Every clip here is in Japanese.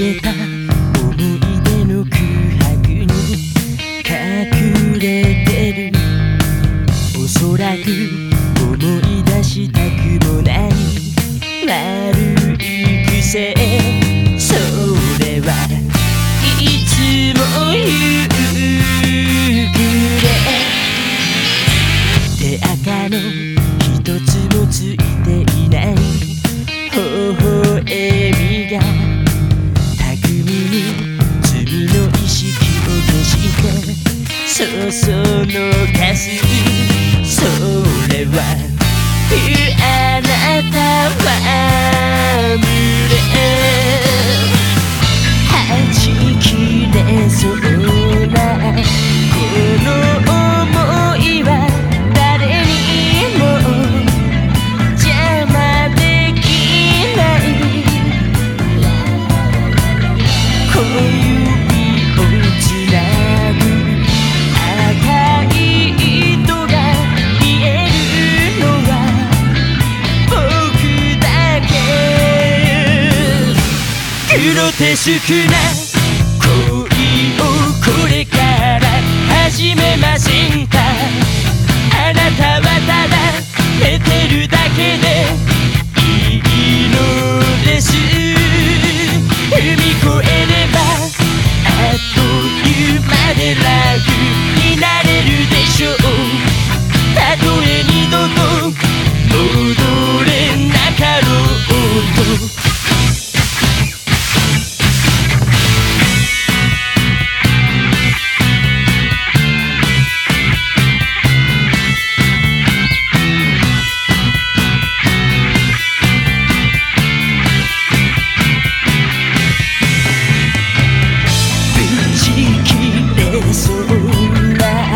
れた思い出の空白に隠れてるおそらく思い出したくもない。悪い癖それはい。つも夕うくれ手垢のその歌詞しくな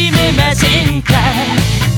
じめませんか